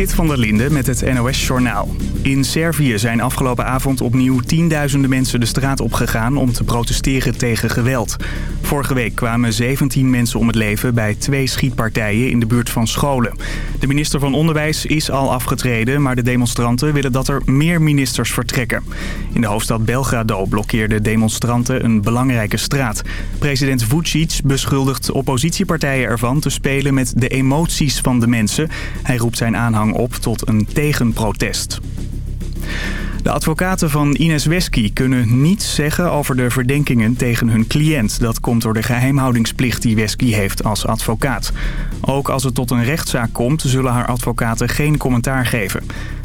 Zit van der Linde met het NOS-journaal. In Servië zijn afgelopen avond opnieuw tienduizenden mensen de straat opgegaan om te protesteren tegen geweld. Vorige week kwamen 17 mensen om het leven bij twee schietpartijen in de buurt van scholen. De minister van Onderwijs is al afgetreden, maar de demonstranten willen dat er meer ministers vertrekken. In de hoofdstad Belgrado blokkeerden demonstranten een belangrijke straat. President Vucic beschuldigt oppositiepartijen ervan te spelen met de emoties van de mensen. Hij roept zijn aanhang op tot een tegenprotest. De advocaten van Ines Wesky kunnen niets zeggen over de verdenkingen tegen hun cliënt. Dat komt door de geheimhoudingsplicht die Wesky heeft als advocaat. Ook als het tot een rechtszaak komt, zullen haar advocaten geen commentaar geven.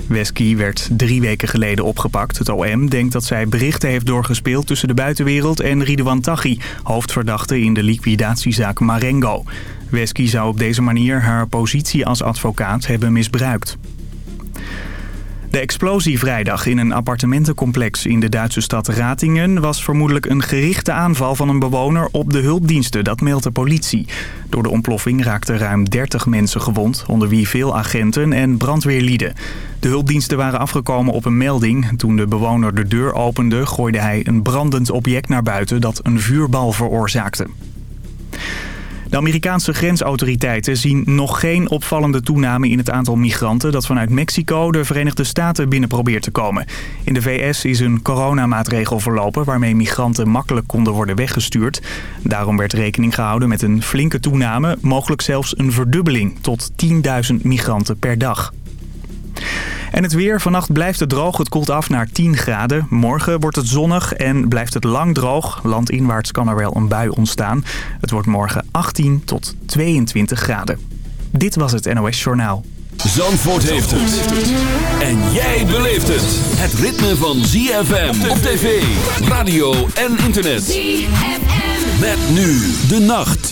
Wesky werd drie weken geleden opgepakt. Het OM denkt dat zij berichten heeft doorgespeeld tussen de buitenwereld en Ridwan Taghi, hoofdverdachte in de liquidatiezaak Marengo. Wesky zou op deze manier haar positie als advocaat hebben misbruikt. De explosie vrijdag in een appartementencomplex in de Duitse stad Ratingen... was vermoedelijk een gerichte aanval van een bewoner op de hulpdiensten. Dat meldt de politie. Door de ontploffing raakten ruim 30 mensen gewond... onder wie veel agenten en brandweerlieden. De hulpdiensten waren afgekomen op een melding. Toen de bewoner de deur opende gooide hij een brandend object naar buiten... dat een vuurbal veroorzaakte. De Amerikaanse grensautoriteiten zien nog geen opvallende toename in het aantal migranten dat vanuit Mexico de Verenigde Staten binnen probeert te komen. In de VS is een coronamaatregel verlopen waarmee migranten makkelijk konden worden weggestuurd. Daarom werd rekening gehouden met een flinke toename, mogelijk zelfs een verdubbeling tot 10.000 migranten per dag. En het weer. Vannacht blijft het droog. Het koelt af naar 10 graden. Morgen wordt het zonnig en blijft het lang droog. Landinwaarts kan er wel een bui ontstaan. Het wordt morgen 18 tot 22 graden. Dit was het NOS Journaal. Zandvoort heeft het. En jij beleeft het. Het ritme van ZFM op tv, radio en internet. ZFM. Met nu de nacht.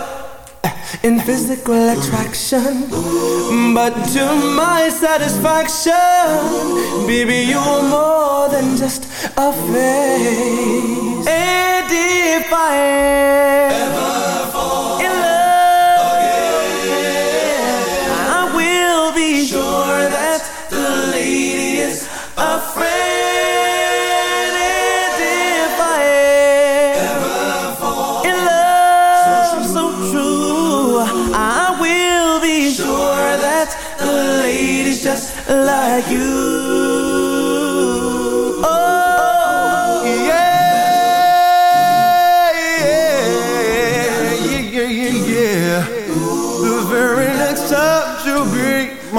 in physical attraction. But to my satisfaction, baby, you are more than just a face. And ever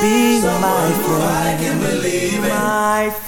be so my friend. I can believe it. My friend.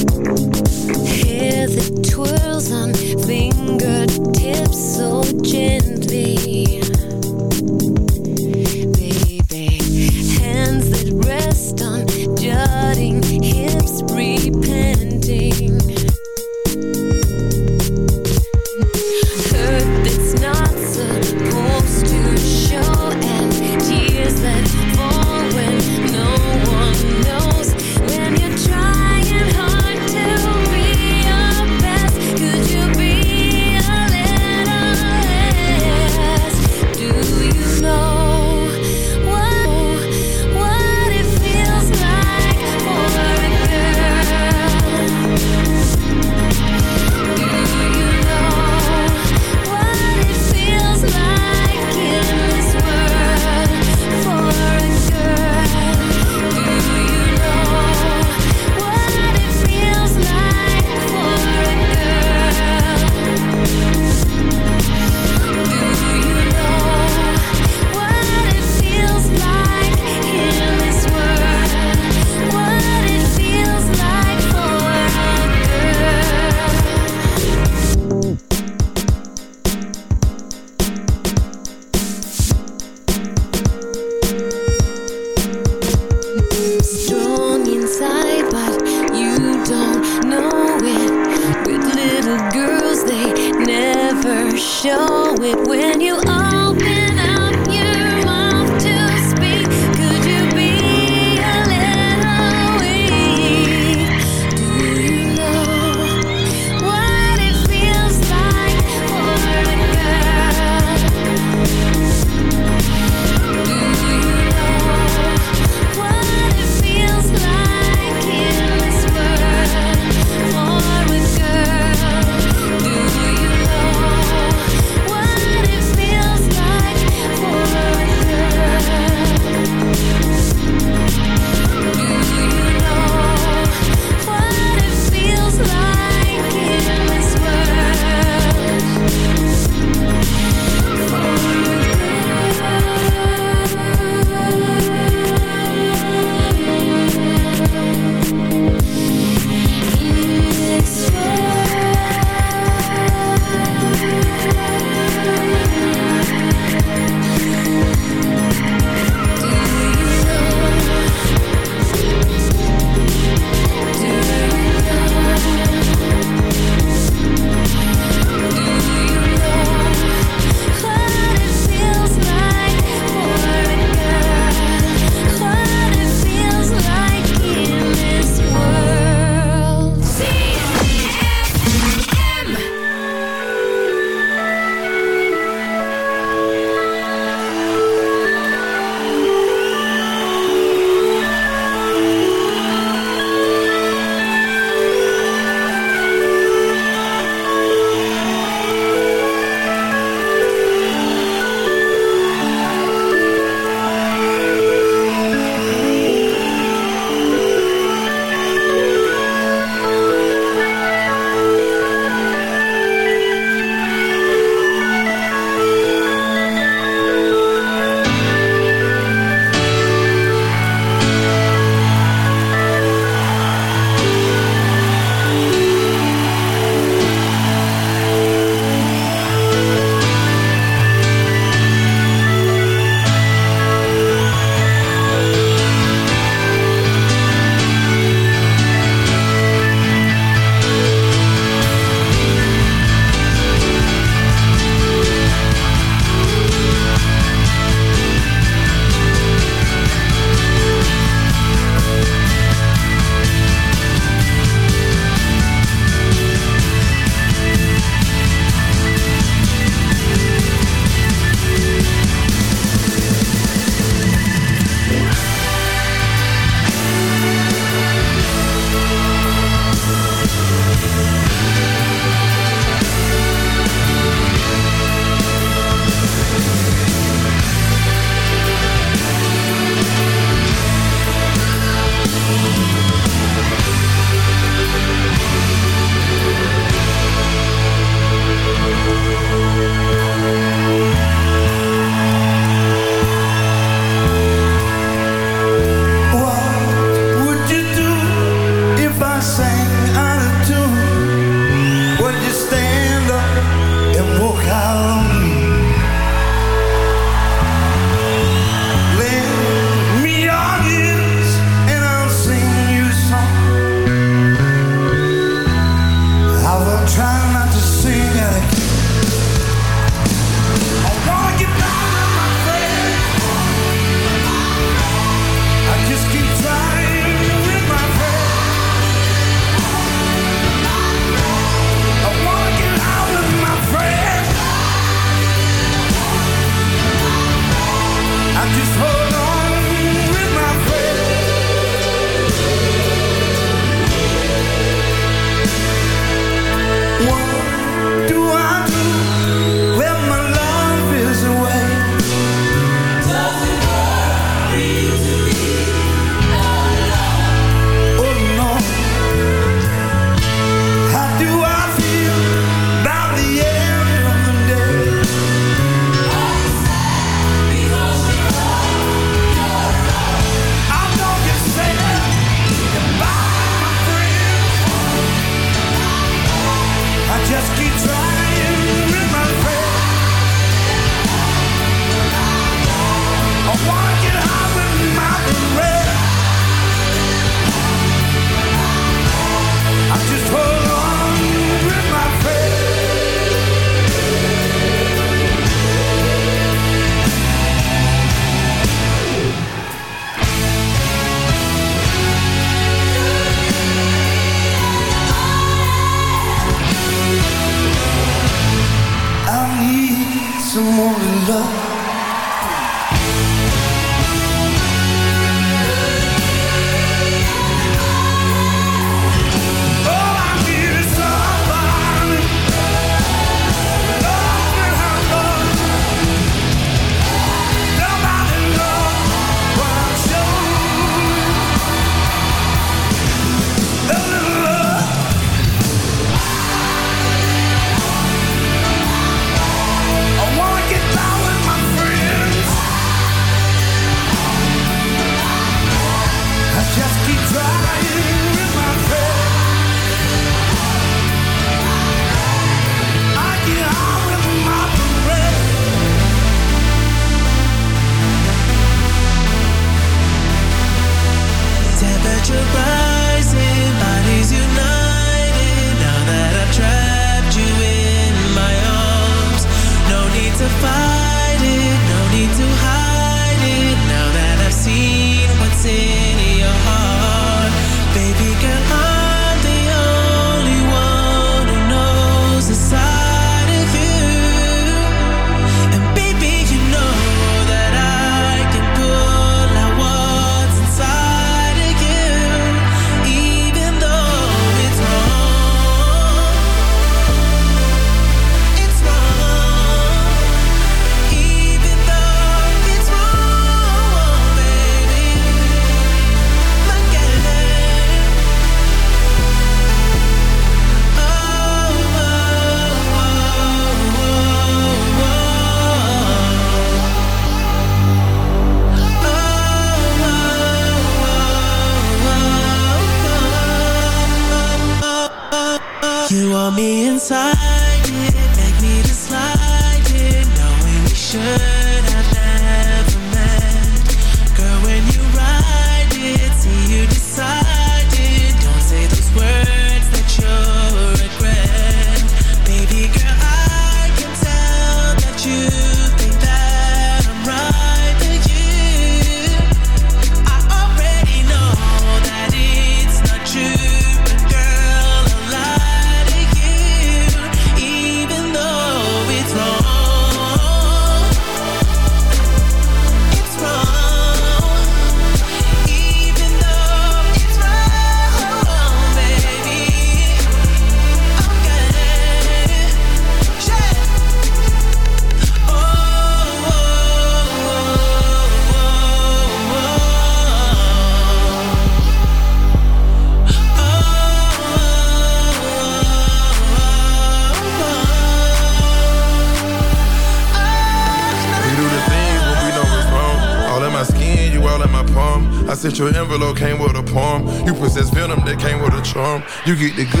You get the good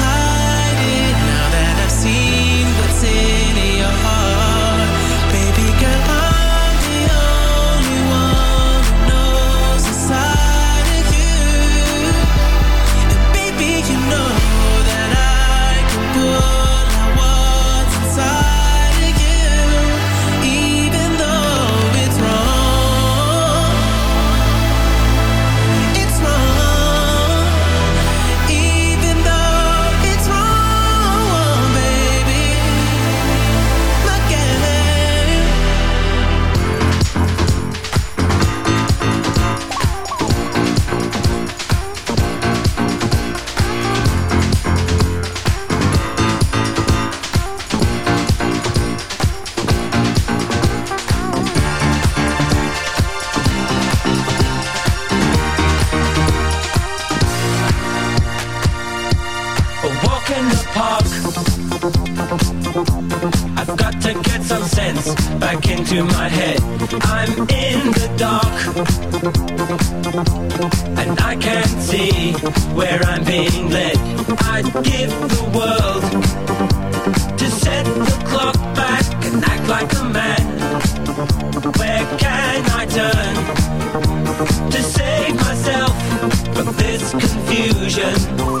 can I turn to save myself from this confusion?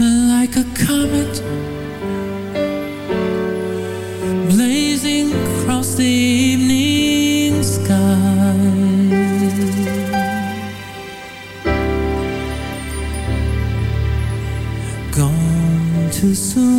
like a comet blazing across the evening sky gone too soon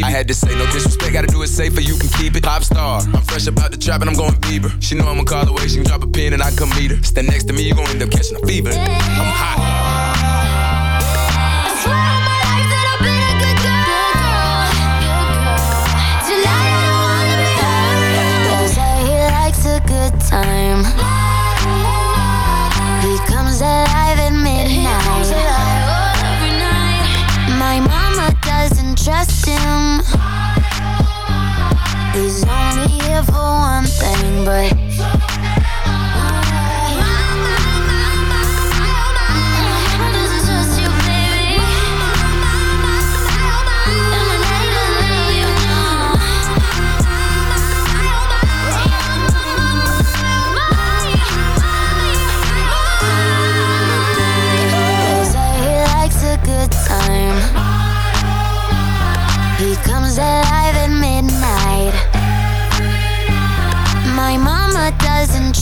I had to say no disrespect, gotta do it safer, you can keep it. Pop star, I'm fresh about the trap and I'm going Bieber. She know I'ma call the way, she can drop a pin and I come meet her. Stand next to me, you gon' end up catching a fever. Yeah. He's only here for one thing, but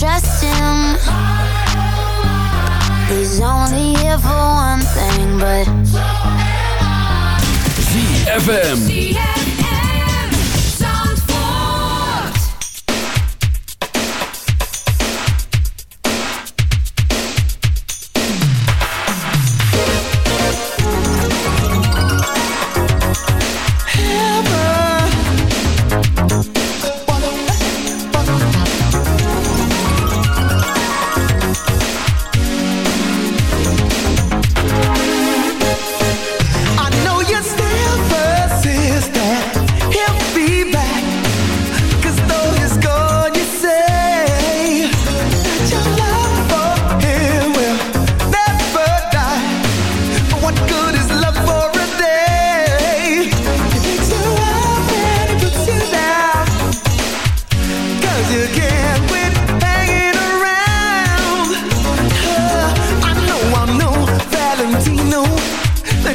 trust him. He's only here for one thing, but. so am ZFM.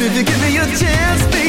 if you give me a chance,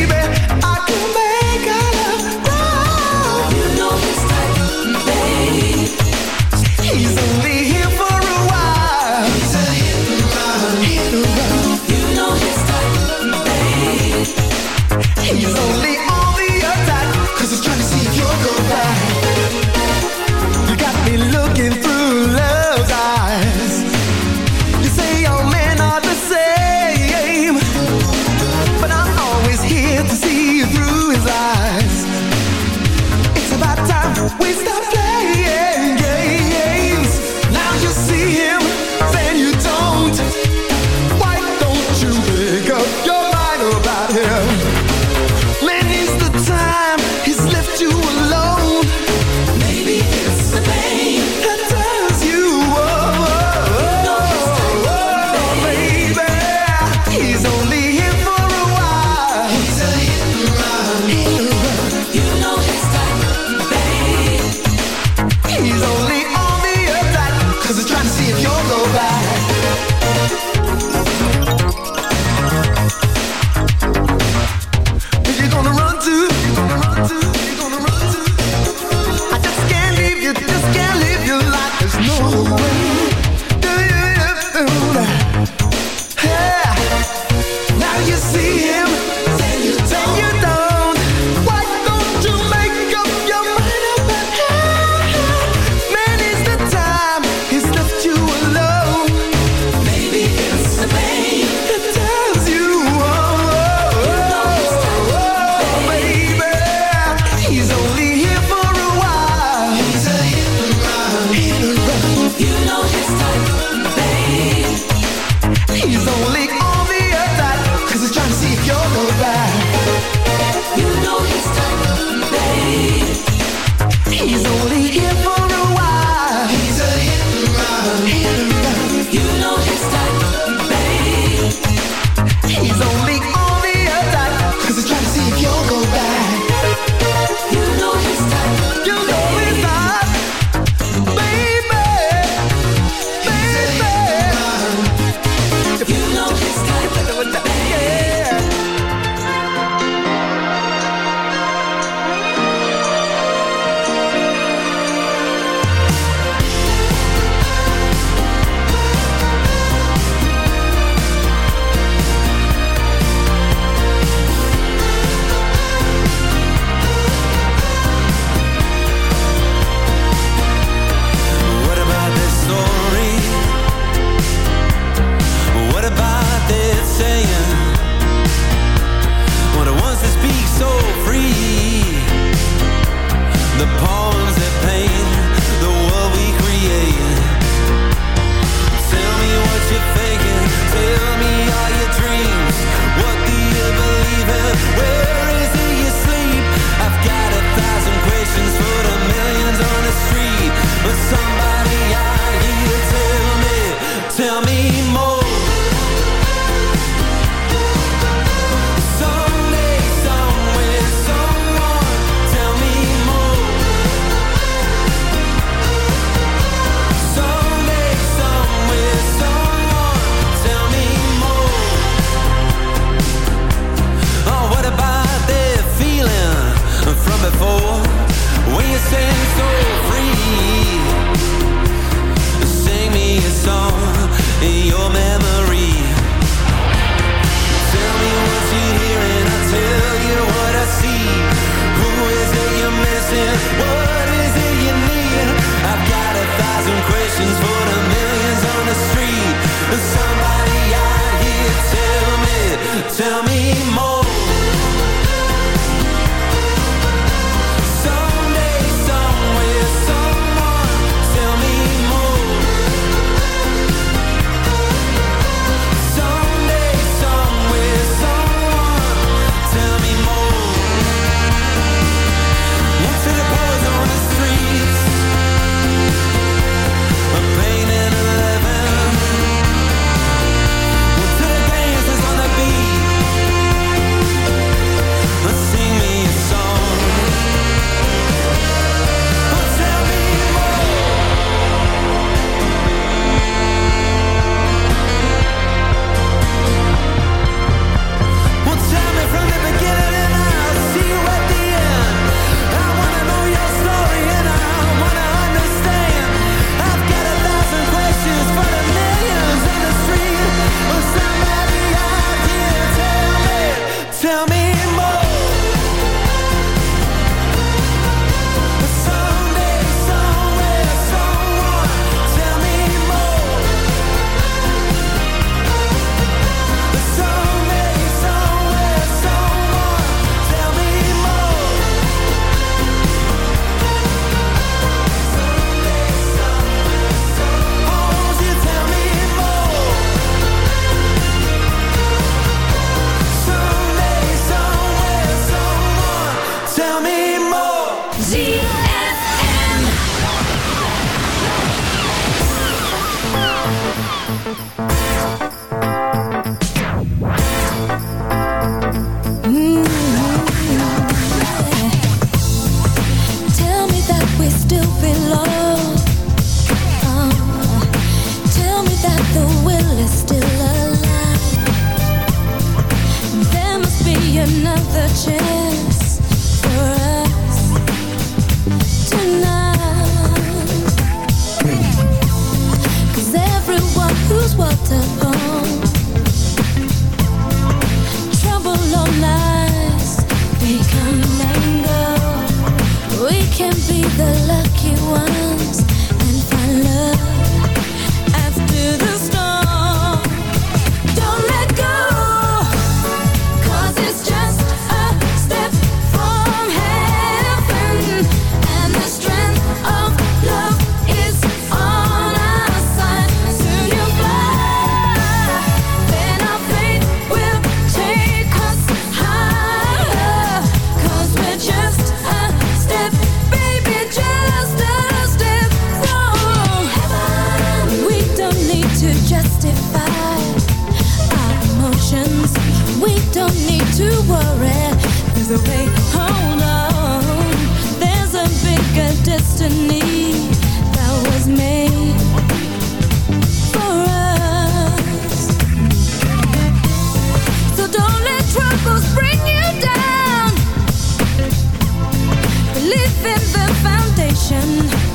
attention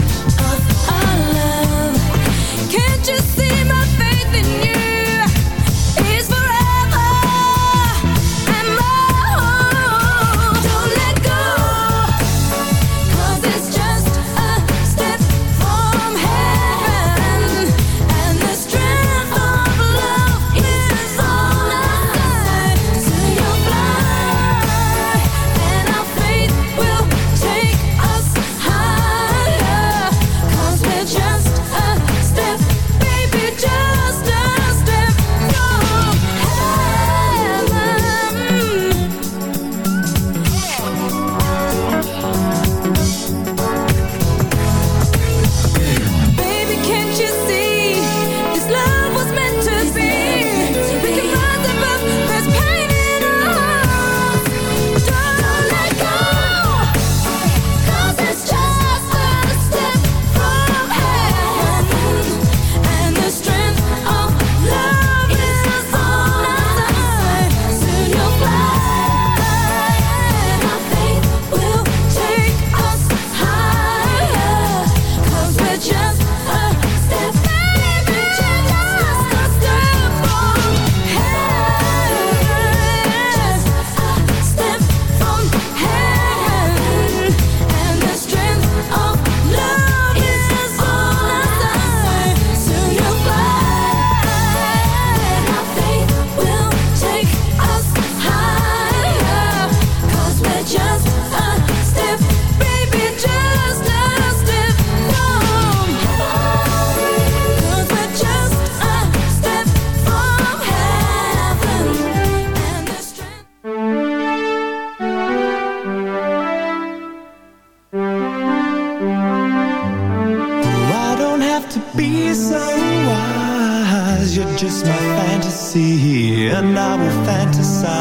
to sign.